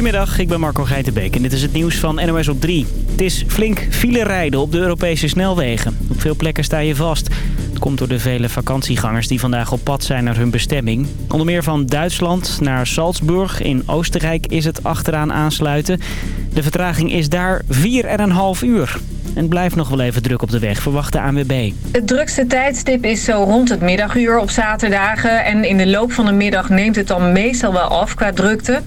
Goedemiddag, ik ben Marco Geitenbeek en dit is het nieuws van NOS op 3. Het is flink file rijden op de Europese snelwegen. Op veel plekken sta je vast. Het komt door de vele vakantiegangers die vandaag op pad zijn naar hun bestemming. Onder meer van Duitsland naar Salzburg. In Oostenrijk is het achteraan aansluiten. De vertraging is daar 4,5 uur. En blijft nog wel even druk op de weg, verwacht de ANWB. Het drukste tijdstip is zo rond het middaguur op zaterdagen. En in de loop van de middag neemt het dan meestal wel af qua drukte.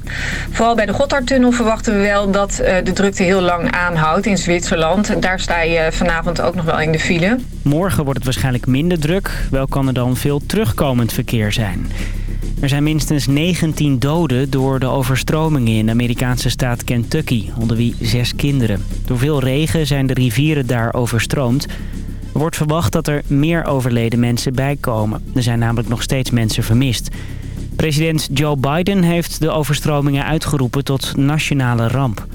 Vooral bij de Gotthardtunnel verwachten we wel dat eh, de drukte heel lang aanhoudt in Zwitserland. Daar sta je vanavond ook nog wel in de file. Morgen wordt het waarschijnlijk minder druk. Wel kan er dan veel terugkomend verkeer zijn. Er zijn minstens 19 doden door de overstromingen in de Amerikaanse staat Kentucky, onder wie zes kinderen. Door veel regen zijn de rivieren daar overstroomd. Er wordt verwacht dat er meer overleden mensen bijkomen. Er zijn namelijk nog steeds mensen vermist. President Joe Biden heeft de overstromingen uitgeroepen tot nationale ramp.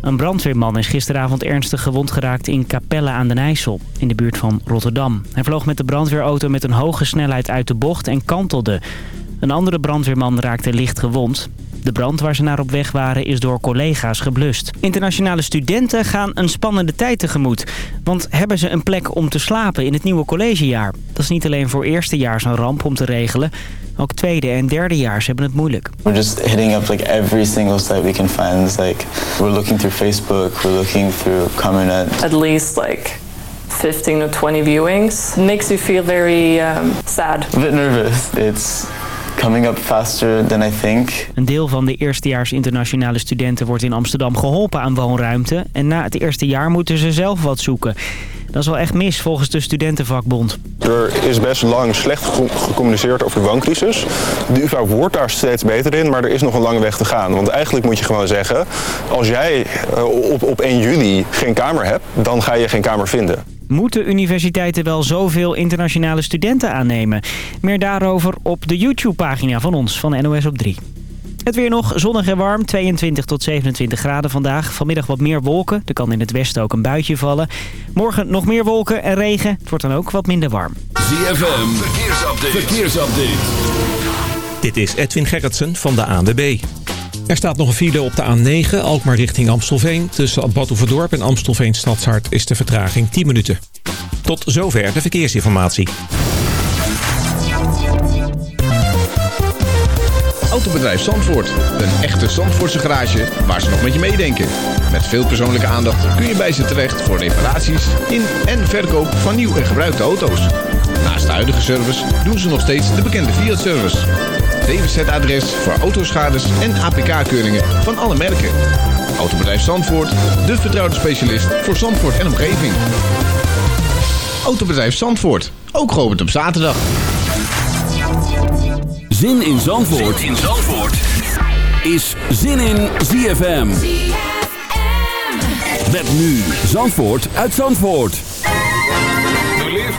Een brandweerman is gisteravond ernstig gewond geraakt in Capelle aan den IJssel, in de buurt van Rotterdam. Hij vloog met de brandweerauto met een hoge snelheid uit de bocht en kantelde. Een andere brandweerman raakte licht gewond. De brand waar ze naar op weg waren is door collega's geblust. Internationale studenten gaan een spannende tijd tegemoet. Want hebben ze een plek om te slapen in het nieuwe collegejaar? Dat is niet alleen voor eerstejaars een ramp om te regelen. Ook tweede en derdejaars hebben het moeilijk. We're just hitting up like every single site we can find. It's like we're looking through Facebook, we're looking through Comernet. At least like 15 or 20 viewings. It makes you feel very um, sad. A bit nervous. It's coming up faster than I think. Een deel van de eerstejaars internationale studenten wordt in Amsterdam geholpen aan woonruimte. En na het eerste jaar moeten ze zelf wat zoeken. Dat is wel echt mis volgens de studentenvakbond. Er is best lang slecht gecommuniceerd over de wooncrisis. De UvA wordt daar steeds beter in, maar er is nog een lange weg te gaan. Want eigenlijk moet je gewoon zeggen, als jij eh, op, op 1 juli geen kamer hebt, dan ga je geen kamer vinden. Moeten universiteiten wel zoveel internationale studenten aannemen? Meer daarover op de YouTube-pagina van ons, van NOS op 3. Het weer nog zonnig en warm, 22 tot 27 graden vandaag. Vanmiddag wat meer wolken, er kan in het westen ook een buitje vallen. Morgen nog meer wolken en regen, het wordt dan ook wat minder warm. ZFM, verkeersupdate. verkeersupdate. Dit is Edwin Gerritsen van de ANWB. Er staat nog een file op de A9, Alkmaar richting Amstelveen. Tussen Badhoevedorp en Amstelveen Stadshart is de vertraging 10 minuten. Tot zover de verkeersinformatie. Autobedrijf Zandvoort. Een echte Zandvoortse garage waar ze nog met je meedenken. Met veel persoonlijke aandacht kun je bij ze terecht voor reparaties in en verkoop van nieuw en gebruikte auto's. Naast de huidige service doen ze nog steeds de bekende Fiat-service. DWZ-adres voor autoschades en APK-keuringen van alle merken. Autobedrijf Zandvoort, de vertrouwde specialist voor Zandvoort en omgeving. Autobedrijf Zandvoort, ook geopend op zaterdag. Zin in Zandvoort, zin in Zandvoort. is Zin in ZFM. Met nu Zandvoort uit Zandvoort.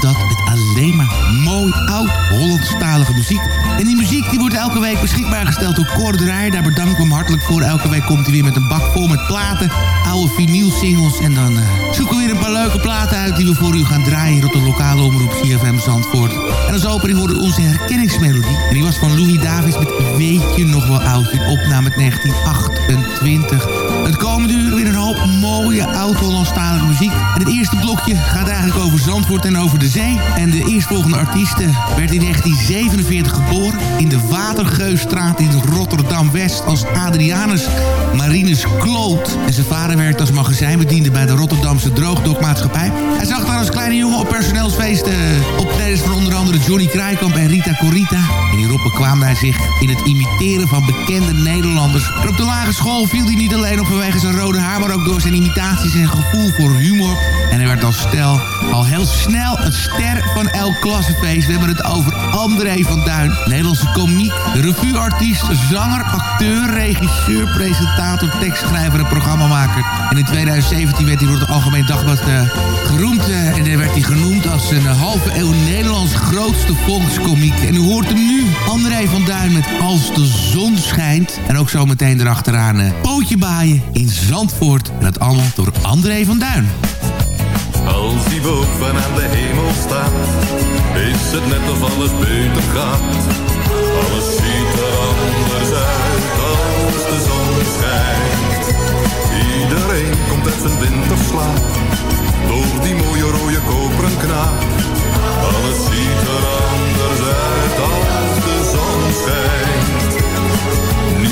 Dat met alleen maar mooi oud Hollandstalige muziek. En die muziek die wordt elke week beschikbaar gesteld door Cor. Daar bedank ik hem hartelijk voor. Elke week komt hij weer met een bak vol met platen. Oude vinylsingles. En dan eh, zoeken we weer een paar leuke platen uit die we voor u gaan draaien op de lokale omroep CFM Zandvoort. En als opening hoorde onze herkenningsmelodie. En die was van Louis Davis met Weet je nog wel oud? In opname uit 1928. Het komende uur weer een hoop mooie oud-Hollandstalige muziek. En het eerste blokje gaat eigenlijk over Zandvoort en over de zee. En de eerstvolgende artieste werd in 1947 geboren... in de Watergeusstraat in Rotterdam-West als Adrianus Marinus Kloot. En zijn vader werkte als magazijnbediende bij de Rotterdamse Droogdokmaatschappij. Hij zag daar als kleine jongen op personeelsfeesten optredens van onder andere Johnny Krijkamp en Rita Corita. Hierop bekwaamde hij zich in het imiteren van bekende Nederlanders. En op de lagere school viel hij niet alleen op vanwege zijn rode haar... maar ook door zijn imitaties en gevoel voor humor. En hij werd als stel al heel snel een ster van elk klassenfeest. We hebben het over André van Duin. Nederlandse komiek, revueartiest, zanger, acteur, regisseur, presentator, tekstschrijver en programmamaker. En in 2017 werd hij door het Algemeen Dagblad uh, geroemd. Uh, en daar werd hij genoemd als een halve eeuw Nederlands grootste volkskomiek. En u hoort hem nu, André van Duin met Als de zon schijnt. En ook zo meteen erachteraan uh, Pootje baaien in Zandvoort. En dat allemaal door André van Duin. Als die van aan de hemel staat, is het net of alles beter gaat. Alles ziet er anders uit als de zon schijnt. Iedereen komt uit zijn winterslaap, door die mooie rode koperen knaap. Alles ziet er anders uit als de zon schijnt.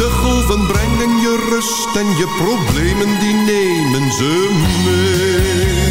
De golven brengen je rust en je problemen die nemen ze mee.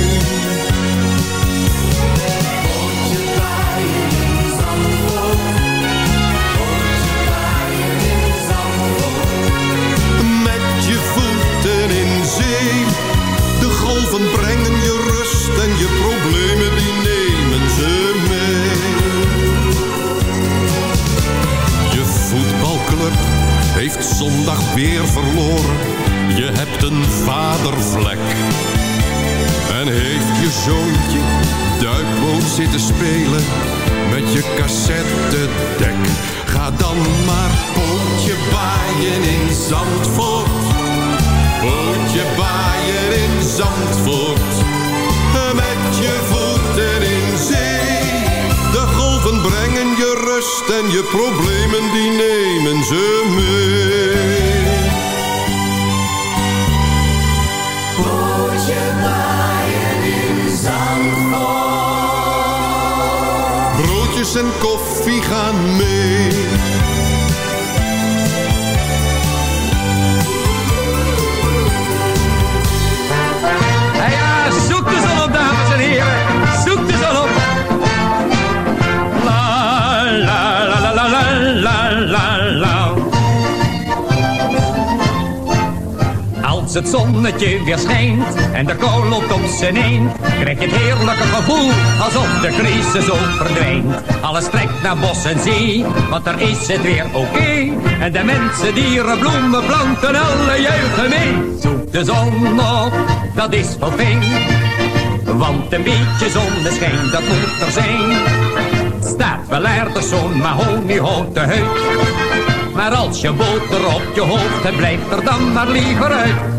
Weer verloren. Je hebt een vadervlek. En heeft je zoontje duikboot zitten spelen met je cassettedek. Ga dan maar pootje baaien in Zandvoort. Pootje baaien in Zandvoort. Met je en je problemen die nemen ze mee. Pootje baaien in Zandvoort. Broodjes en koffie gaan mee. Het zonnetje weer schijnt en de kou loopt op zijn eind, krijg je het heerlijke gevoel alsof de crisis ook verdwijnt. Alles trekt naar bos en zee, want er is het weer oké. En de mensen, dieren, bloemen, planten, alle juichen mee. Zoek de zon op, dat is wel fijn. Want een beetje zonneschijn, dat moet er zijn. Staat wel aardig zo'n mahoniehouten huid. Maar als je boter op je hoofd hebt, blijft er dan maar liever uit.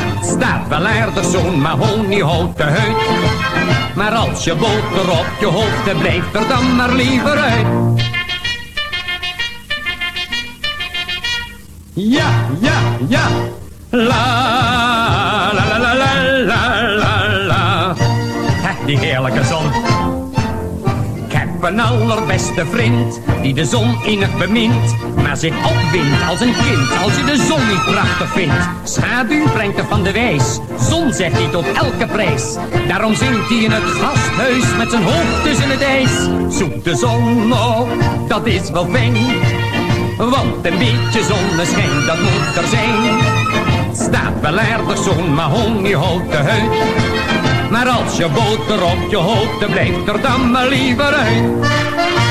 Staat wel aardig zo'n mahoniehouten huid. Maar als je boter op je hoofd hebt, blijft er dan maar liever uit. Ja, ja, ja. La, la, la, la, la, la, la. Hè, die heerlijke zon. Een allerbeste vriend, die de zon innig bemint. Maar zich opwindt als een kind, als je de zon niet prachtig vindt. Schaduw brengt er van de wijs, zon zegt hij tot elke prijs. Daarom zingt hij in het gasthuis met zijn hoofd tussen het ijs. Zoek de zon op, dat is wel fijn. Want een beetje zonneschijn, dat moet er zijn. Staat wel aardig zo'n mahoniehouten huid. Maar als je boter op je hoofd, blijft er dan maar liever uit.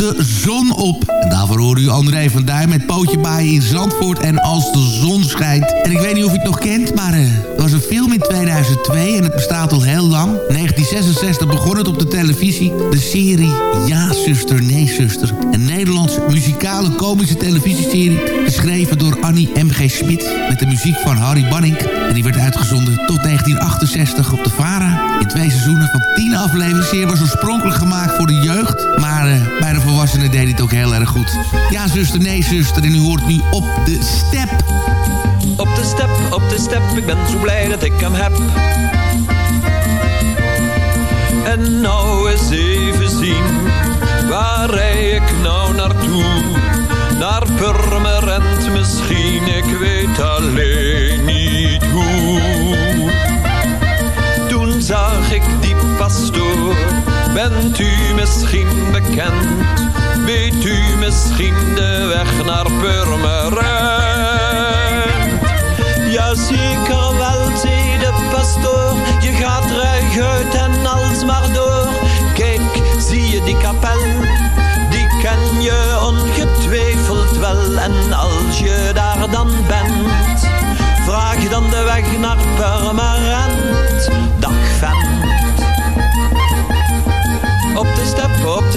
De Zon op. En daarvoor hoorde u André van Duin met Pootje Baaien in Zandvoort en Als de Zon Schijnt. En ik weet niet of u het nog kent, maar eh, er was een film in 2002 en het bestaat al heel lang. 1966 begon het op de televisie. De serie Ja, zuster, nee, zuster. Een Nederlandse muzikale komische televisieserie. Geschreven door Annie M.G. Smit. Met de muziek van Harry Banning. En die werd uitgezonden tot 1968 op de VARA. In twee seizoenen van 10 afleveringen. Was oorspronkelijk gemaakt voor de jeugd. Maar eh, bij de volwassenen deed het ook heel erg goed. Ja, zuster, nee, zuster. En u hoort nu op de step. Op de step, op de step, ik ben zo blij dat ik hem heb. En nou eens even zien, waar rij ik nou naartoe? Naar Purmerend misschien, ik weet alleen niet hoe. Toen zag ik die pastoor, bent u misschien bekend? Weet u misschien de weg naar Purmerend? Jazeker wel, zei de pastoor, je gaat uit en alsmaar door. Kijk, zie je die kapel? Die ken je ongetwijfeld wel. En als je daar dan bent, vraag dan de weg naar Purmerend.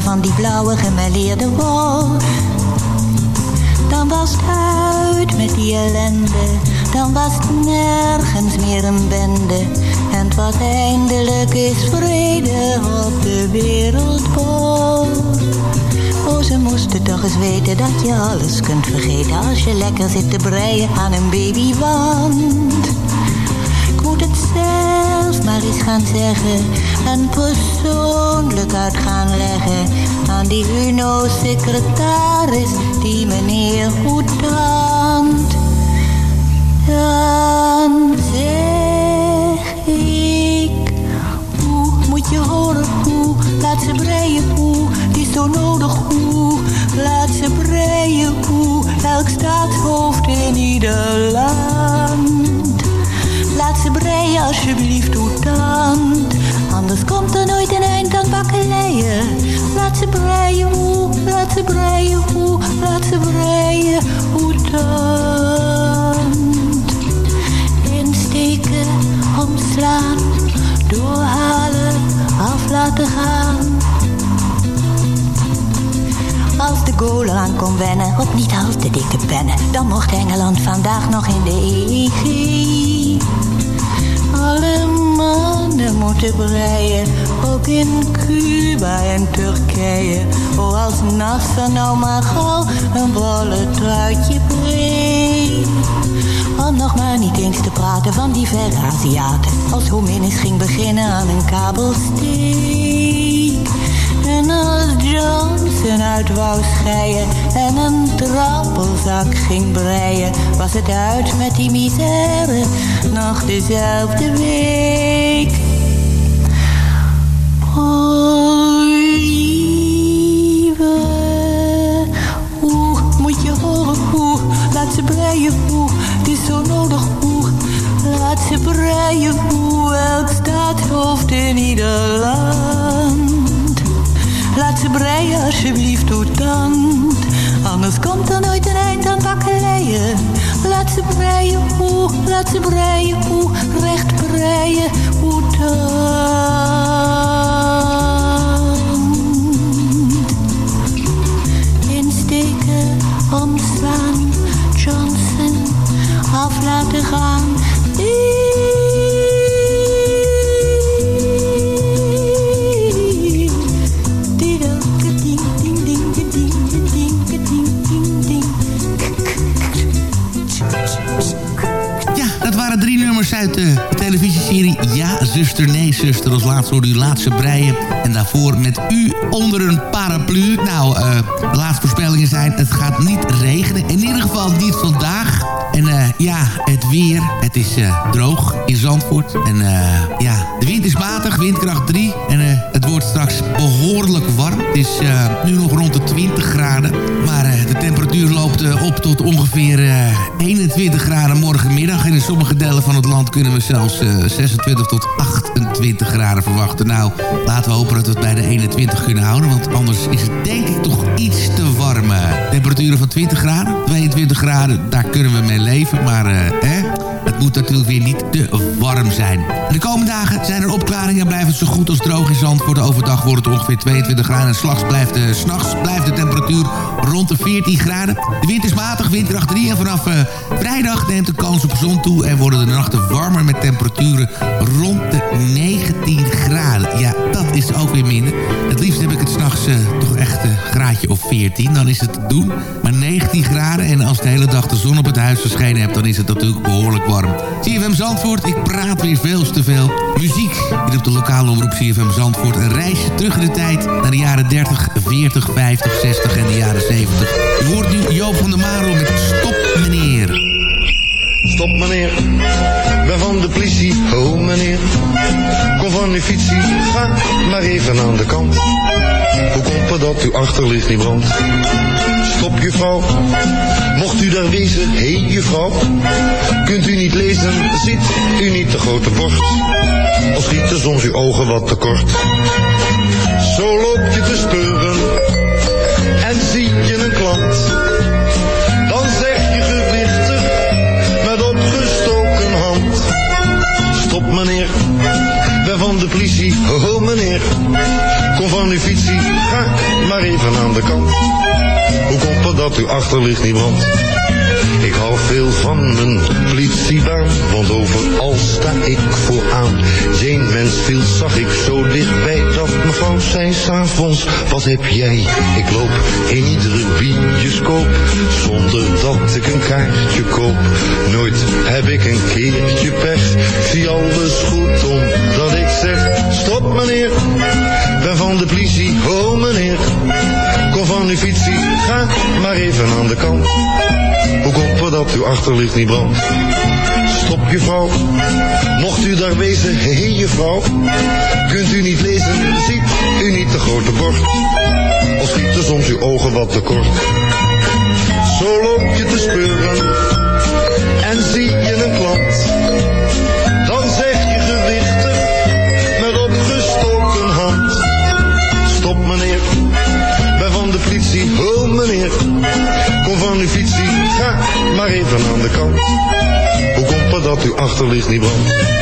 Van die blauwe gemêleerde wol... dan was het uit met die ellende... dan was het nergens meer een bende... en het was eindelijk eens vrede op de wereldbol. Oh, ze moesten toch eens weten dat je alles kunt vergeten... als je lekker zit te breien aan een babywand. Maar eens gaan zeggen... en persoonlijk uit gaan leggen... aan die UNO-secretaris, die meneer Hoetant. Dan zeg ik... Hoe moet je horen hoe? Laat ze breien hoe? Die is zo nodig hoe? Laat ze breien hoe? Elk staatshoofd in ieder land. Laat ze breien alsjeblieft, hoe Anders komt er nooit een eind aan bakkeleien. Laat ze breien, hoe? Laat ze breien, hoe? Laat ze breien, hoe dan? Insteken, omslaan, doorhalen, af laten gaan. Als de goal aan kon wennen, op niet al te dikke pennen, dan mocht Engeland vandaag nog in de EG. Alle mannen moeten breien, ook in Cuba en Turkije. Oh, als Nasser nou maar gauw een volle truitje breed. Om nog maar niet eens te praten van die verre Aziaten. Als Hominis ging beginnen aan een kabelsteek. En als Johnson uit wou scheien en een trappelzak ging breien, was het uit met die misère nog dezelfde week. Oh, lieve, hoe moet je horen hoe? Laat ze breien hoe, het is zo nodig hoe. Laat ze breien hoe, elk staatshoofd in ieder land. Laat ze breien alsjeblieft door tand. Anders komt er nooit een eind aan bakkeleien. Laat ze breien, oeh, laat ze breien, oeh, recht breien, hoe tand. Insteken, omslaan, Johnson, af laten gaan. Nummers uit eh, de televisieserie Ja, zuster, nee, zuster. Als laatste hoorde u Laatste Breien. En daarvoor met u onder een paraplu. Nou, eh, de laatste voorspellingen zijn... het gaat niet regenen. In ieder geval niet vandaag. En eh, ja, het weer. Het is eh, droog in Zandvoort. En eh, ja, de wind is matig, windkracht 3. En het wordt straks behoorlijk warm. Het is nu nog rond de 20 graden. Maar de temperatuur loopt op tot ongeveer eh, 21 graden morgenmiddag. En in sommige delen van het land kunnen we zelfs eh, 26 tot 28 graden verwachten. Nou, laten we hopen dat we het bij de 21 kunnen houden. Want anders is het denk ik toch iets te warm. Temperaturen van 20 graden, 22 graden, daar kunnen we mee leven. Maar eh, het moet natuurlijk weer niet te warm zijn. De komende dagen zijn er opklaringen en blijft het zo goed als droog in Zandvoort. Overdag wordt het ongeveer 22 graden en blijft, de, s'nachts blijft de temperatuur rond de 14 graden. De wind is matig, windkracht 3 en vanaf eh, vrijdag neemt de kans op zon toe... en worden de nachten warmer met temperaturen rond de 19 graden. Ja, dat is ook weer minder. Het liefst heb ik het s'nachts uh, toch echt een graadje of 14, dan is het te doen. Maar 19 graden en als de hele dag de zon op het huis verschenen hebt... dan is het natuurlijk behoorlijk warm. CFM Zandvoort, ik praat weer veel te veel. Muziek, hier op de lokale omroep CFM Zandvoort. Een reisje terug in de tijd naar de jaren 30, 40, 50, 60 en de jaren 70. U hoort nu Joop van der Maro met Stop Meneer. Stop meneer, ben van de politie, oh meneer. Kom van uw fietsie, ga maar even aan de kant. Hoe komt het dat uw achterlicht niet brandt? Stop juffrouw, mocht u daar wezen, hé hey, juffrouw. Kunt u niet lezen, ziet u niet de grote borst? Of schieten soms uw ogen wat te kort? Zo loop je te speuren en zie je een klant. Van de politie, oh meneer. Kom van uw fietsie, ga maar even aan de kant. Hoe komt het dat uw achterlicht niet brandt? Ik hou veel van mijn politiebaan, want overal sta ik vooraan. Geen mens viel zag ik zo dichtbij dat mevrouw zei s'avonds, wat heb jij? Ik loop in iedere bioscoop, zonder dat ik een kaartje koop. Nooit heb ik een keertje pech, zie alles goed omdat ik zeg, stop meneer, ben van de politie, oh meneer. Kom van uw fietsie, ga maar even aan de kant. Hoe komt het dat uw achterlicht niet brandt? Stop juffrouw, mocht u daar wezen, hé hey, juffrouw. Kunt u niet lezen, ziet u niet de grote bord? Of schieten soms uw ogen wat te kort? Zo loop je te speuren politie, oh meneer. Kom van uw fietsie, ga maar even aan de kant. Hoe komt het dat uw achterlicht niet brandt?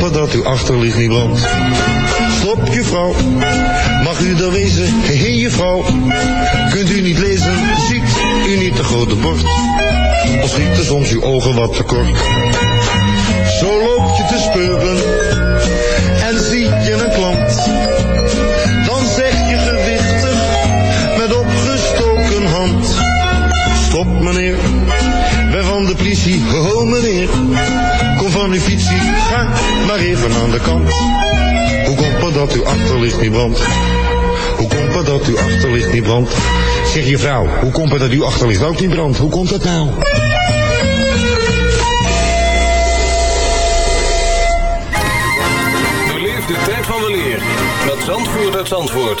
het dat uw achterlicht niet brandt? Stop juffrouw, mag u daar wezen? Hé hey, juffrouw, kunt u niet lezen? Ziet u niet de grote bord? Of schieten soms uw ogen wat te kort? Zo loop je te speuren en zie je een klant. Dan zeg je gewichtig met opgestoken hand. Stop meneer, ben van de politie, de. Hoe komt het dat uw achterlicht niet brandt? Hoe komt het dat uw achterlicht niet brandt? Zeg je vrouw, hoe komt het dat uw achterlicht ook niet brandt? Hoe komt dat nou? Beleef de tijd van weleer met Zandvoort uit Zandvoort.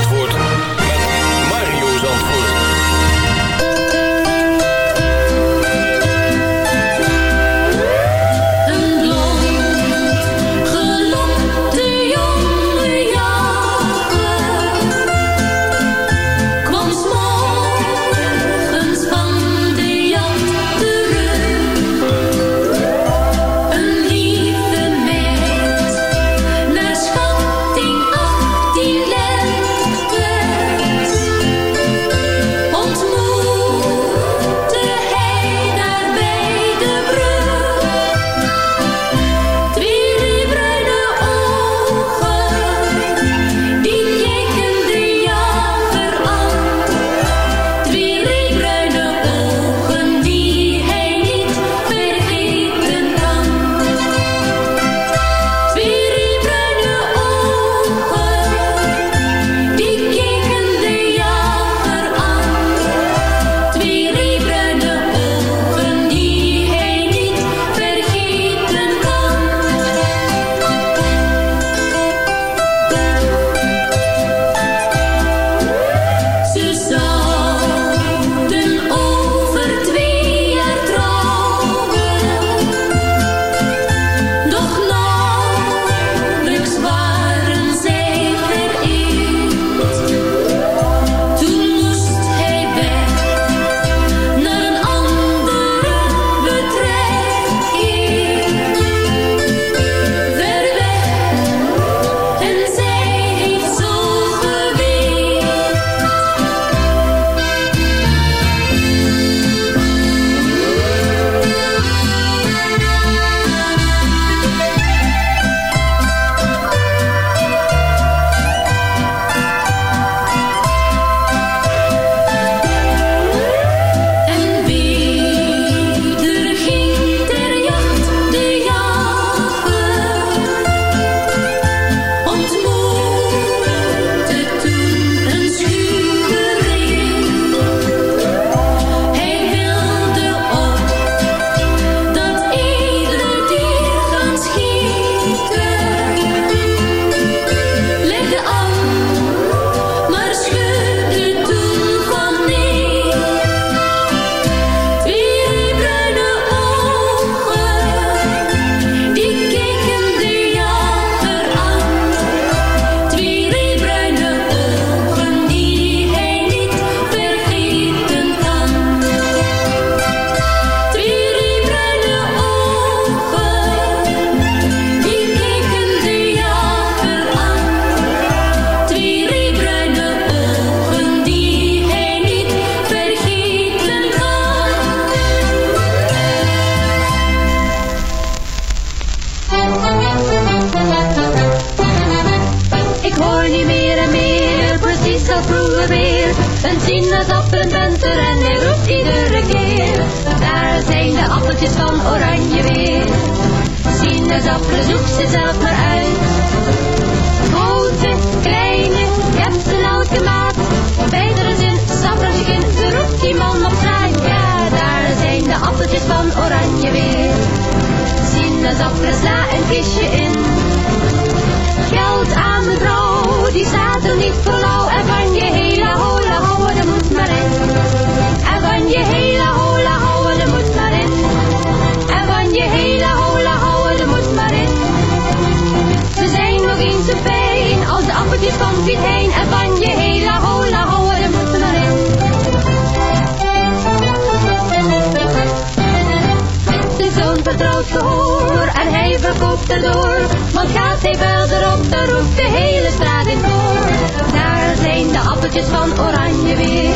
appeltjes van oranje weer.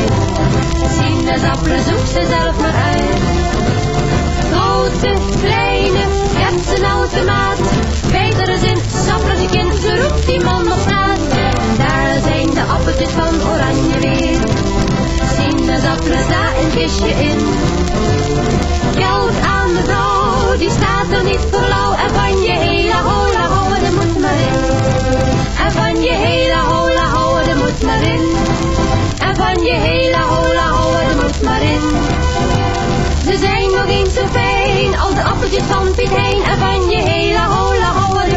Sinaasappelen zoek ze zelf maar uit. Grote, kleine, je hebt een automaat. Bijt er eens in, sappelen je kind, ze roept die man nog naast. Daar zijn de appeltjes van oranje weer. Sinaasappelen, daar een kistje in. Geld aan de vrouw, die staat er niet voor lauw. En van je hele hola houden, er moet maar in. En van je hele hola houden, er moet maar in. En van je hele hola houden, er moet maar in. Ze zijn nog eens zo fijn als de appeltjes van Piet Hein. En van je hele hola houden,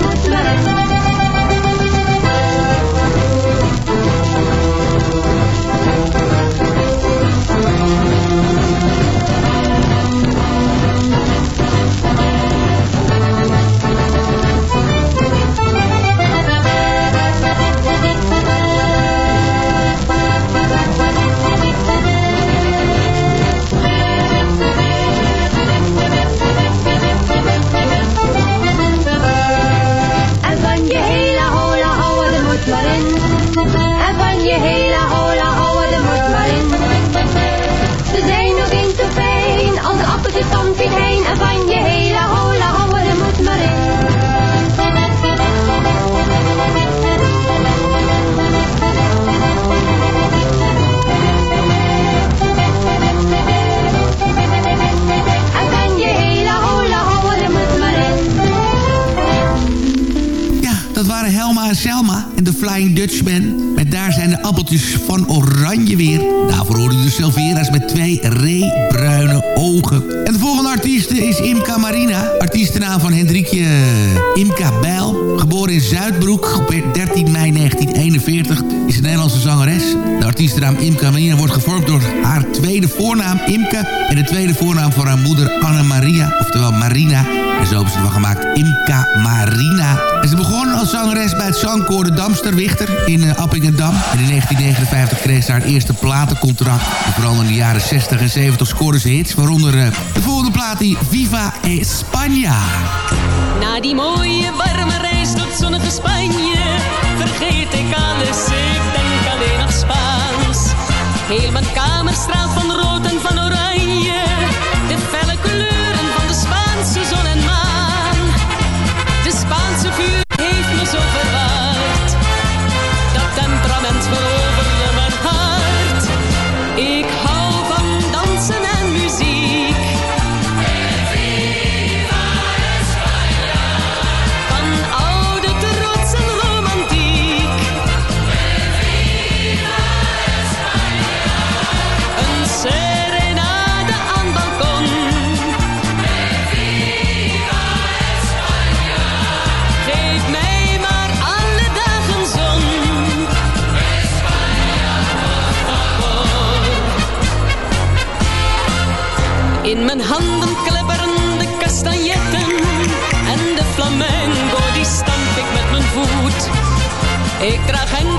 Dutchman. Met daar zijn de appeltjes van oranje weer. Daarvoor hoorde u de Silvera's met twee reebruine ogen. En de volgende artiest is Imka Marina. Artiestennaam van Hendrikje Imka Bijl. Geboren in Zuidbroek op 13 mei 1941. Nederlandse zangeres. De artiestennaam Imka Marina wordt gevormd door haar tweede voornaam Imke... en de tweede voornaam van haar moeder Anne Maria, oftewel Marina... En zo hebben ze ervan gemaakt Imka Marina. En ze begon als zangeres bij het zangkoor de Damsterwichter in uh, Appingedam. En in 1959 kreeg ze haar eerste platencontract. En vooral in de jaren 60 en 70 scoorde ze hits. Waaronder uh, de volgende plaat die Viva España. Na die mooie warme reis tot zonnige Spanje vergeet ik alles, Heel mijn kamer straalt van rood en van oranje, Mijn handen klepperen de kastanjetten en de flamenco die stamp ik met mijn voet. Ik draag enkel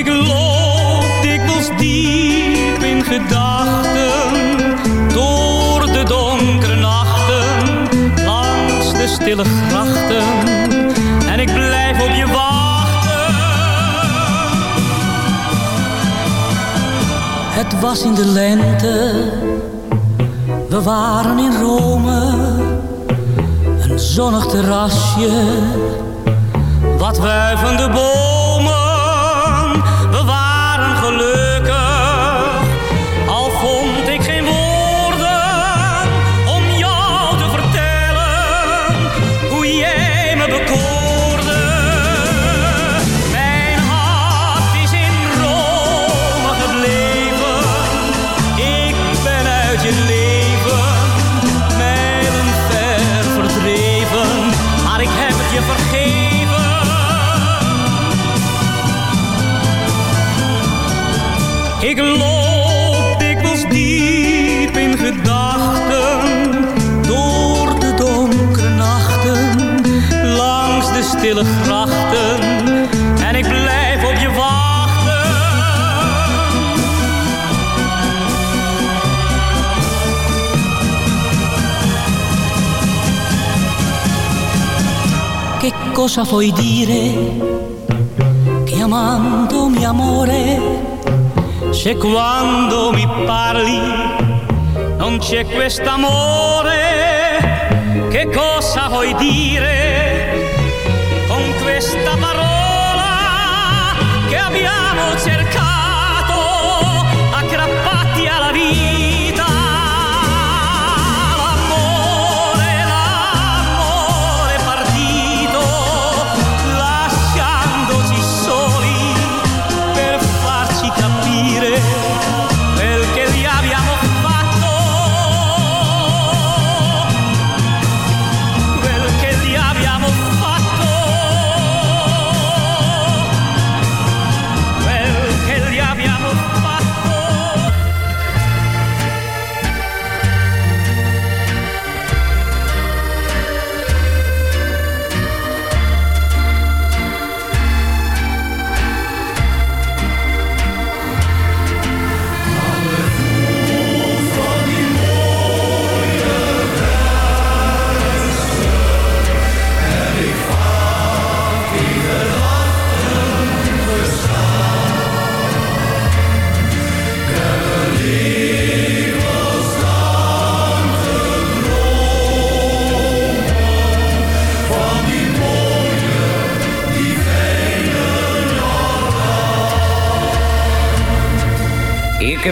Ik loop dikwijls diep in gedachten door de donkere nachten langs de stille grachten en ik blijf op je wachten. Het was in de lente, we waren in Rome, een zonnig terrasje, wat wuivende bomen. Cosa vuoi dire chiamandomi amore? Se quando mi parli non c'è quest'amore, che cosa vuoi dire con questa parola che abbiamo cercato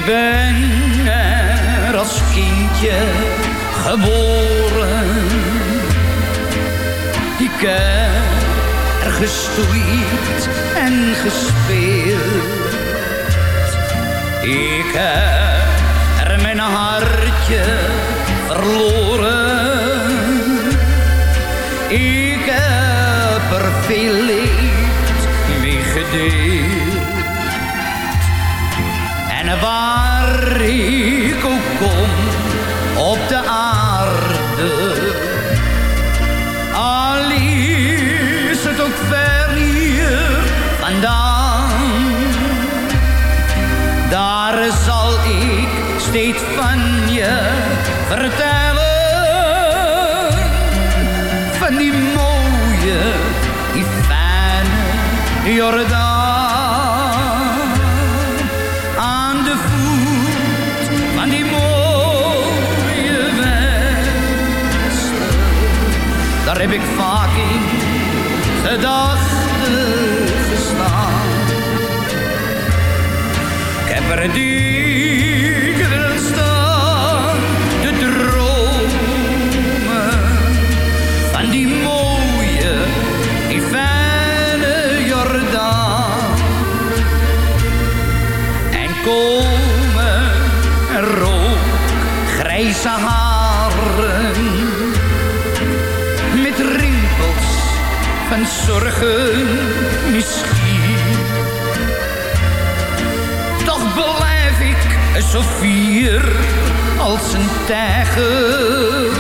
Ik Ik zo fier als een tijger.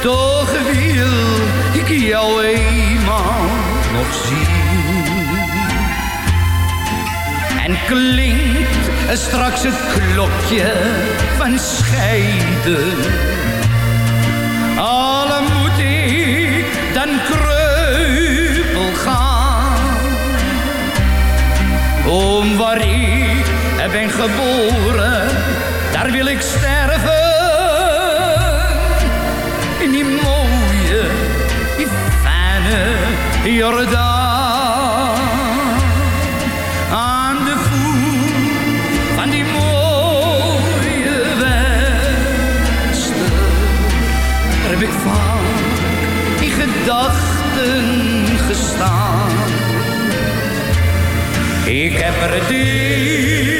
Toch wil ik jou eenmaal nog zien. En klinkt straks het klokje van scheiden. Alle moet ik dan kreupel gaan. Om ben geboren, daar wil ik sterven. In die mooie, die fijne Jordaan. Aan de voet van die mooie westen. Daar heb ik vaak in gedachten gestaan. Ik heb er dikwijls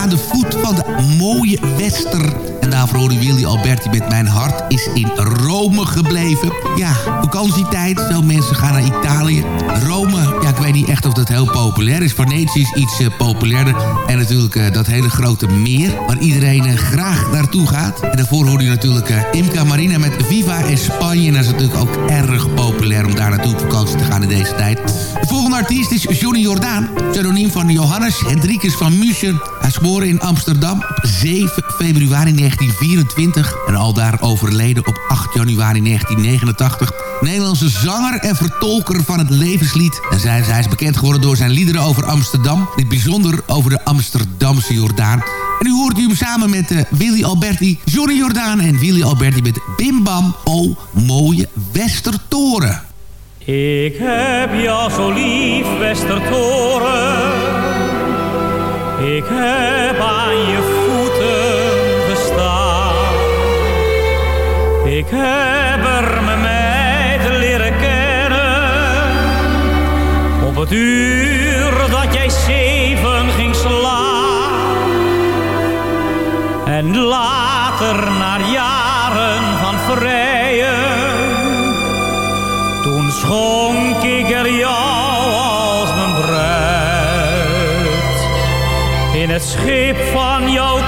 aan de voet van de mooie Wester. En daarvoor hoorde Willy Alberti met Mijn hart is in Rome gebleven. Ja, vakantietijd. Veel mensen gaan naar Italië. Rome, ja, ik weet niet echt of dat heel populair is. Venetië is iets eh, populairder. En natuurlijk eh, dat hele grote meer waar iedereen eh, graag naartoe gaat. En daarvoor hoorde je natuurlijk Imca Marina met Viva in Spanje. En dat is natuurlijk ook erg populair om daar naartoe op vakantie te gaan in deze tijd. De volgende artiest is Johnny Jordaan. Pseudoniem van Johannes Hendrikus van Musen. Hij is geboren in Amsterdam op 7 februari 1924. En al daar overleden op 8 januari 1989. Nederlandse zanger en vertolker van het levenslied. En zij, is bekend geworden door zijn liederen over Amsterdam. Het bijzonder over de Amsterdamse Jordaan. En nu hoort u hem samen met eh, Willy Alberti, Johnny Jordaan en Willy Alberti met Bim Bam, O mooie Westertoren. Ik heb jou zo lief, Westertoren. Ik heb aan je voeten gestaan. Ik heb er mijn meid leren kennen. Op het uur schip van jouw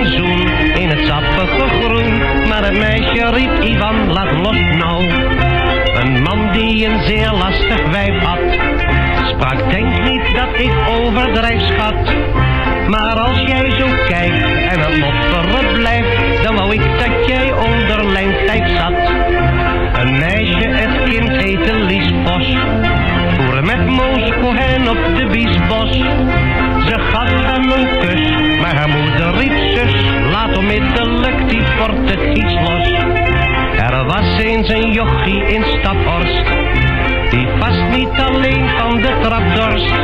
in het sappige groen, maar het meisje riep Ivan, laat los nou. Een man die een zeer lastig wijf had, sprak denk niet dat ik overdrijf schat. Maar als jij zo kijkt en het mopperen blijft, dan wou ik dat jij onder lijntijd zat. Een meisje, het kind heette Lies Bos. Voeren met Moos Cohen op de Biesbos. Ze gaf hem een onmiddellijk die portekies los. Er was eens een jochie in Staphorst. Die vast niet alleen van de trap dorst.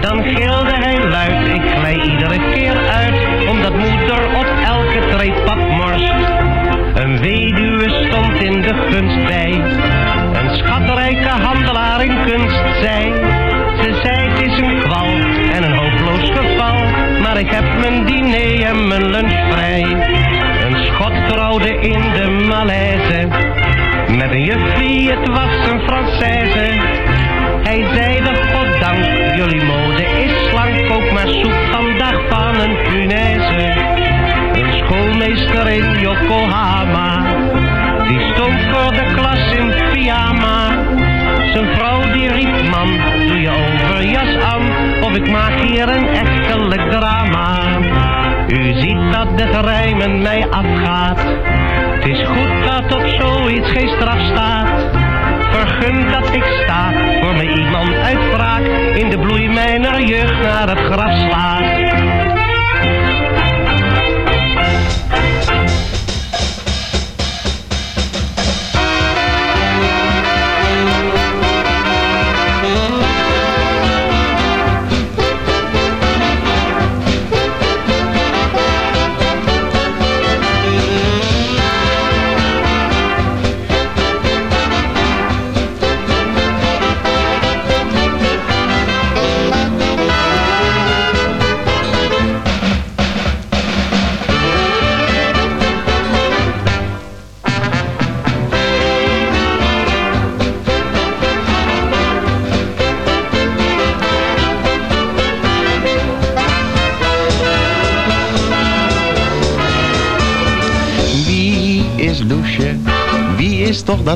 Dan gilde hij luid, ik glij iedere keer uit. Omdat moeder op elke treepap morst. Een weduwe stond in de gunst bij. Een schatrijke handelaar in kunst zei. Ik heb mijn diner en mijn lunch vrij. Een schot trouwde in de Malaise. Met een juffie, het was een Française. Hij zeide, goddank, jullie mode is slank. Ook maar soep vandaag van een punaise. Een schoolmeester in Yokohama. Die stond voor de klas in pyjama. Zijn vrouw die riep, man, doe je overjas aan. Of ik maak hier een echtelijk drama. U ziet dat het rijmen mij afgaat. Het is goed dat op zoiets geen straf staat. Vergun dat ik sta voor me iemand uitvraag. In de bloei mijner jeugd naar het graf slaat.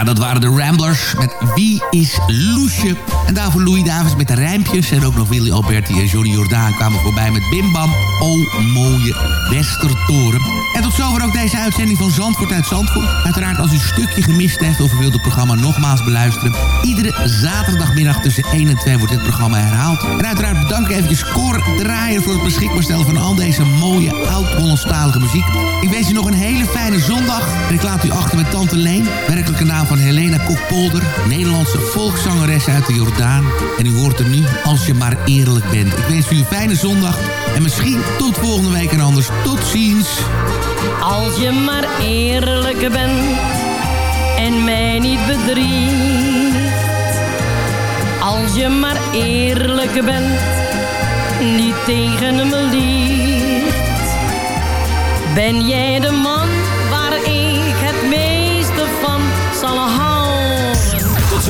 Ja, dat waren de Ramblers met Wie is Loesje? En daarvoor Louis Davis met de rijmpjes. En ook nog Willy Alberti en Johnny Jordaan kwamen voorbij met Bim Bam. O mooie Westertoren. En tot zover ook deze uitzending van Zandvoort uit Zandvoort. Uiteraard als u een stukje gemist heeft of u wilt het programma nogmaals beluisteren. Iedere zaterdagmiddag tussen 1 en 2 wordt dit programma herhaald. En uiteraard bedank ik eventjes Cor Draaier voor het beschikbaar stellen van al deze mooie oud-Hollandstalige muziek. Ik wens u nog een hele fijne zondag. En ik laat u achter met Tante Leen. Werkelijke naam van Helena Kokpolder. Nederlandse volkszangeres uit de Jordaan. En u hoort er nu als je maar eerlijk bent. Ik wens u een fijne zondag. En misschien tot volgende week en anders. Tot ziens. Als je maar eerlijk bent en mij niet bedriegt. Als je maar eerlijk bent, niet tegen me liegt. Ben jij de man